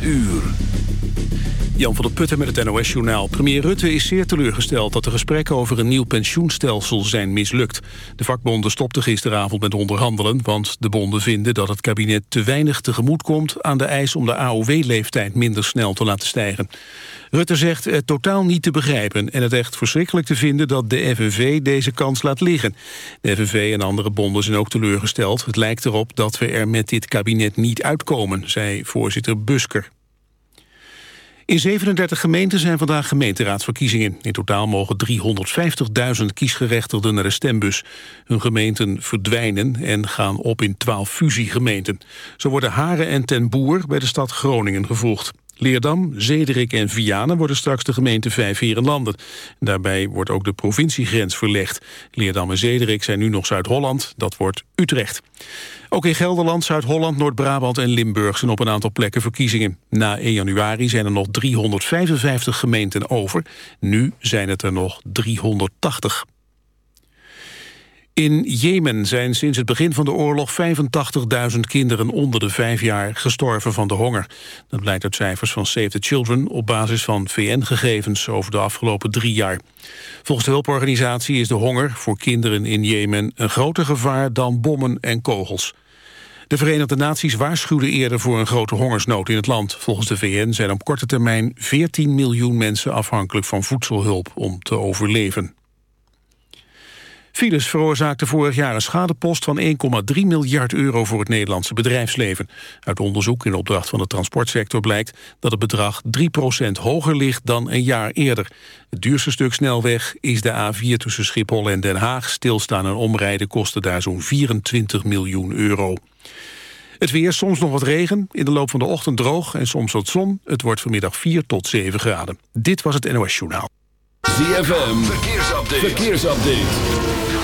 8 uur. Jan van der Putten met het NOS-journaal. Premier Rutte is zeer teleurgesteld dat de gesprekken over een nieuw pensioenstelsel zijn mislukt. De vakbonden stopten gisteravond met onderhandelen, want de bonden vinden dat het kabinet te weinig tegemoet komt aan de eis om de AOW-leeftijd minder snel te laten stijgen. Rutte zegt het totaal niet te begrijpen en het echt verschrikkelijk te vinden dat de FNV deze kans laat liggen. De FNV en andere bonden zijn ook teleurgesteld. Het lijkt erop dat we er met dit kabinet niet uitkomen, zei voorzitter Busker. In 37 gemeenten zijn vandaag gemeenteraadsverkiezingen. In totaal mogen 350.000 kiesgerechtigden naar de stembus. Hun gemeenten verdwijnen en gaan op in 12 fusiegemeenten. Zo worden Haren en Ten Boer bij de stad Groningen gevoegd. Leerdam, Zederik en Vianen worden straks de gemeente Vijf Herenlanden. Daarbij wordt ook de provinciegrens verlegd. Leerdam en Zederik zijn nu nog Zuid-Holland, dat wordt Utrecht. Ook in Gelderland, Zuid-Holland, Noord-Brabant en Limburg zijn op een aantal plekken verkiezingen. Na 1 januari zijn er nog 355 gemeenten over. Nu zijn het er nog 380. In Jemen zijn sinds het begin van de oorlog 85.000 kinderen onder de vijf jaar gestorven van de honger. Dat blijkt uit cijfers van Save the Children op basis van VN-gegevens over de afgelopen drie jaar. Volgens de hulporganisatie is de honger voor kinderen in Jemen een groter gevaar dan bommen en kogels. De Verenigde Naties waarschuwden eerder voor een grote hongersnood in het land. Volgens de VN zijn op korte termijn 14 miljoen mensen afhankelijk van voedselhulp om te overleven. Files veroorzaakte vorig jaar een schadepost van 1,3 miljard euro voor het Nederlandse bedrijfsleven. Uit onderzoek in opdracht van de transportsector blijkt dat het bedrag 3% hoger ligt dan een jaar eerder. Het duurste stuk snelweg is de A4 tussen Schiphol en Den Haag. Stilstaan en omrijden kostte daar zo'n 24 miljoen euro. Het weer, soms nog wat regen, in de loop van de ochtend droog en soms wat zon. Het wordt vanmiddag 4 tot 7 graden. Dit was het NOS Journaal. ZFM, verkeersupdate. verkeersupdate.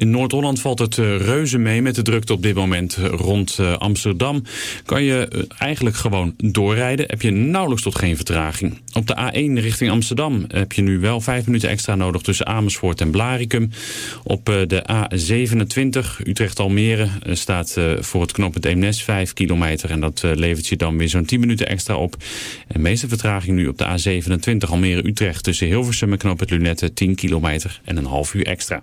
In Noord-Holland valt het eh, reuze mee met de drukte op dit moment rond eh, Amsterdam. Kan je eh, eigenlijk gewoon doorrijden, heb je nauwelijks tot geen vertraging. Op de A1 richting Amsterdam heb je nu wel vijf minuten extra nodig tussen Amersfoort en Blarikum. Op de A27 Utrecht-Almere staat voor het knooppunt Eemnes 5 kilometer. En dat levert je dan weer zo'n 10 minuten extra op. En de meeste vertraging nu op de A27 Almere-Utrecht tussen Hilversum en knooppunt Lunette 10 kilometer en een half uur extra.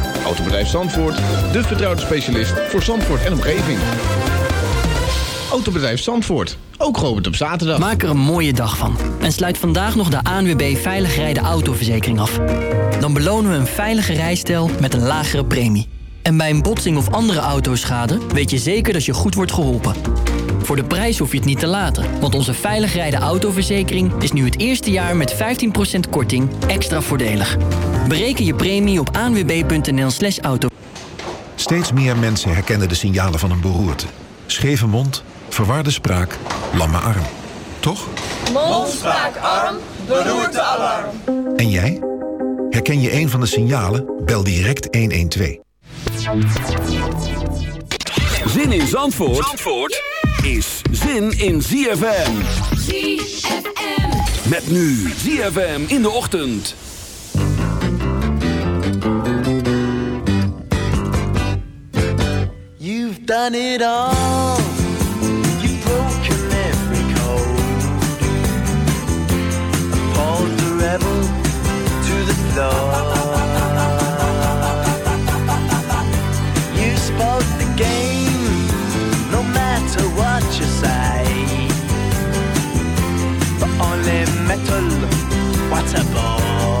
Autobedrijf Zandvoort, de vertrouwde specialist voor Zandvoort en omgeving. Autobedrijf Zandvoort, ook geopend op zaterdag. Maak er een mooie dag van en sluit vandaag nog de ANWB Veilig Rijden Autoverzekering af. Dan belonen we een veilige rijstijl met een lagere premie. En bij een botsing of andere autoschade weet je zeker dat je goed wordt geholpen. Voor de prijs hoef je het niet te laten, want onze veilig rijden autoverzekering is nu het eerste jaar met 15% korting extra voordelig. Bereken je premie op aanwb.nl/slash auto. Steeds meer mensen herkennen de signalen van een beroerte. Scheve mond, verwarde spraak, lamme arm. Toch? Mond, spraak, arm, beroerte, alarm. En jij? Herken je een van de signalen? Bel direct 112. Zin in Zandvoort, Zandvoort? is zin in ZFM. ZFM. Met nu ZFM in de ochtend. You've done it all. You've broken every code. Pulled the rebel to the floor. You spoke the game, no matter what you say. But only metal, what a bore.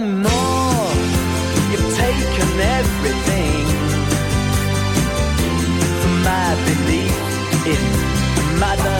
More. You've taken everything from my belief in Mother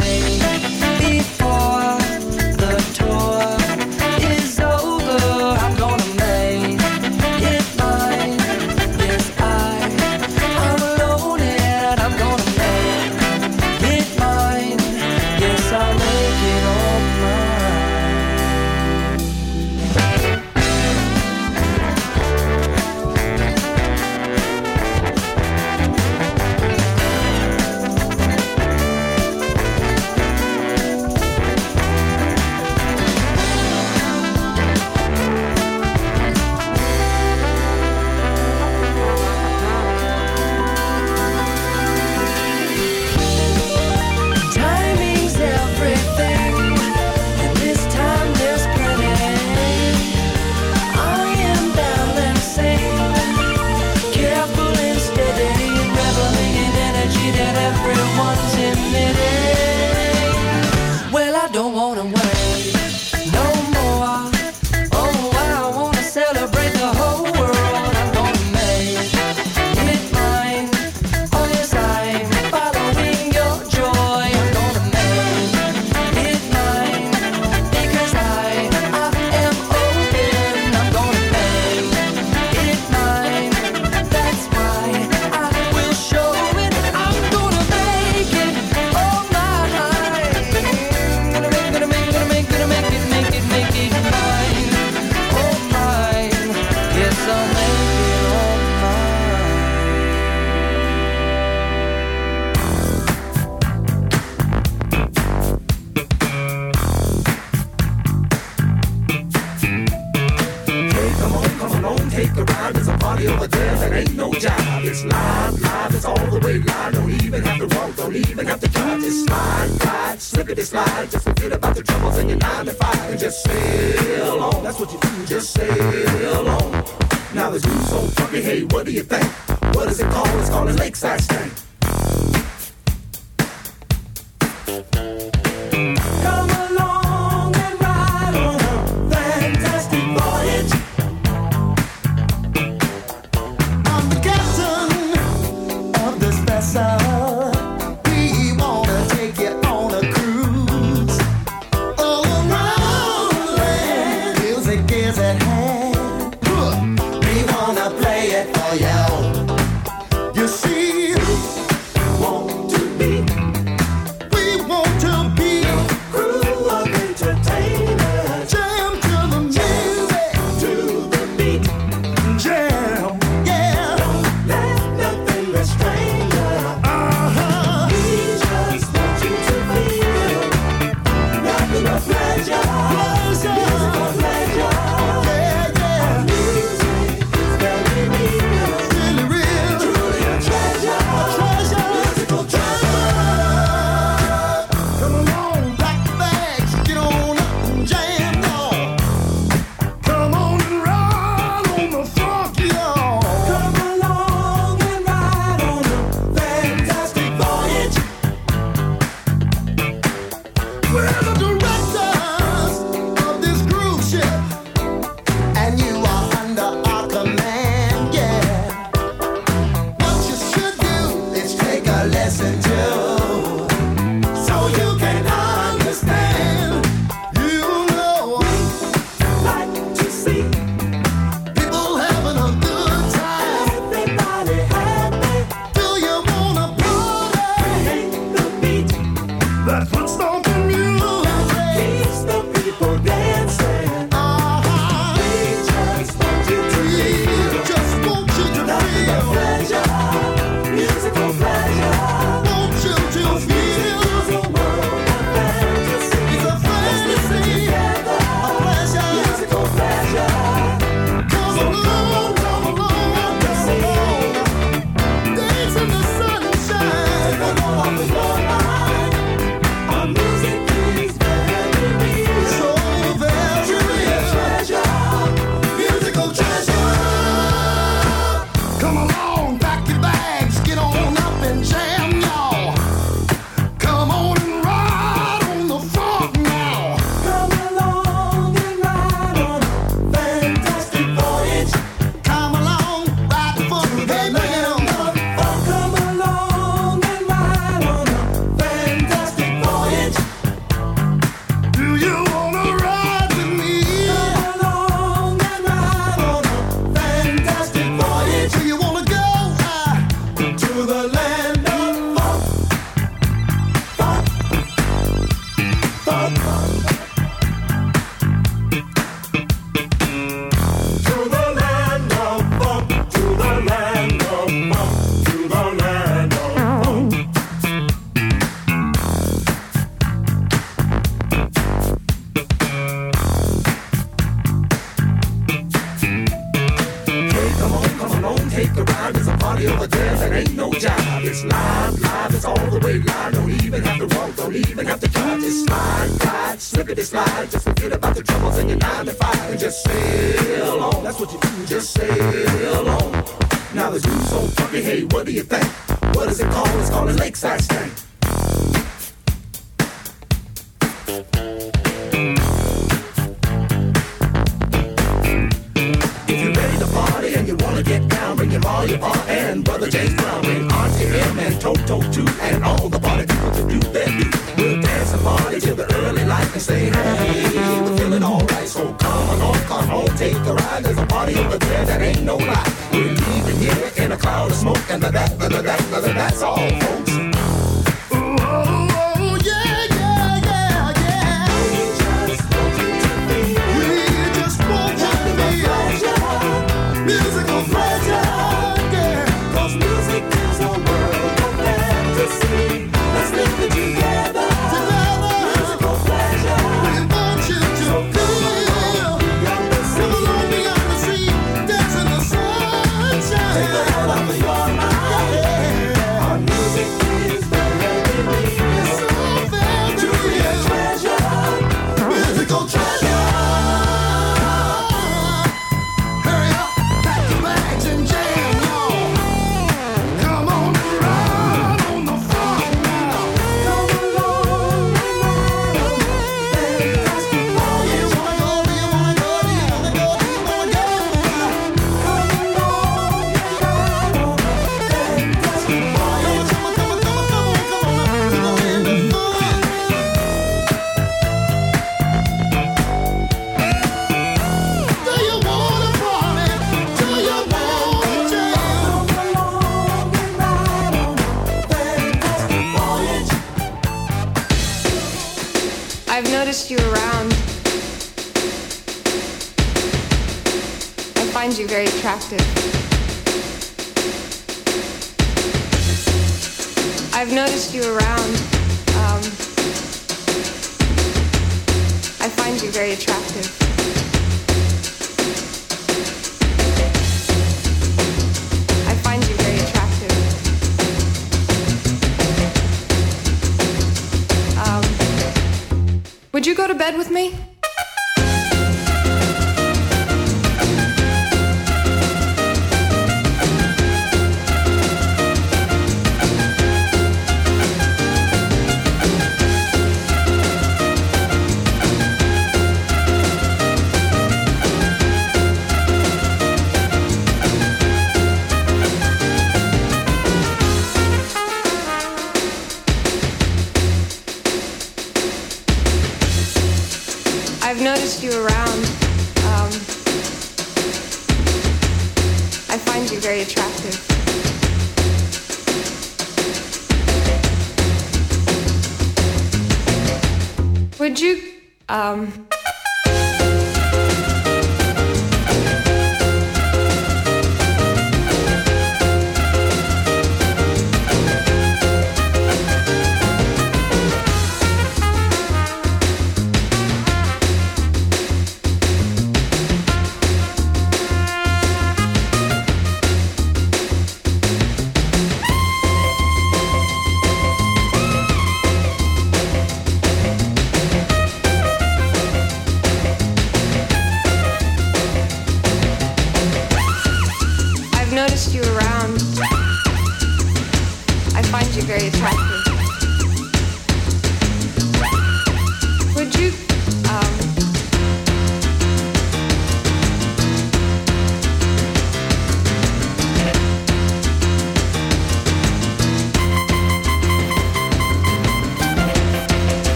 you, um,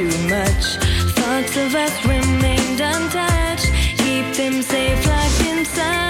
too much. Thoughts of us remained untouched. Keep them safe locked inside.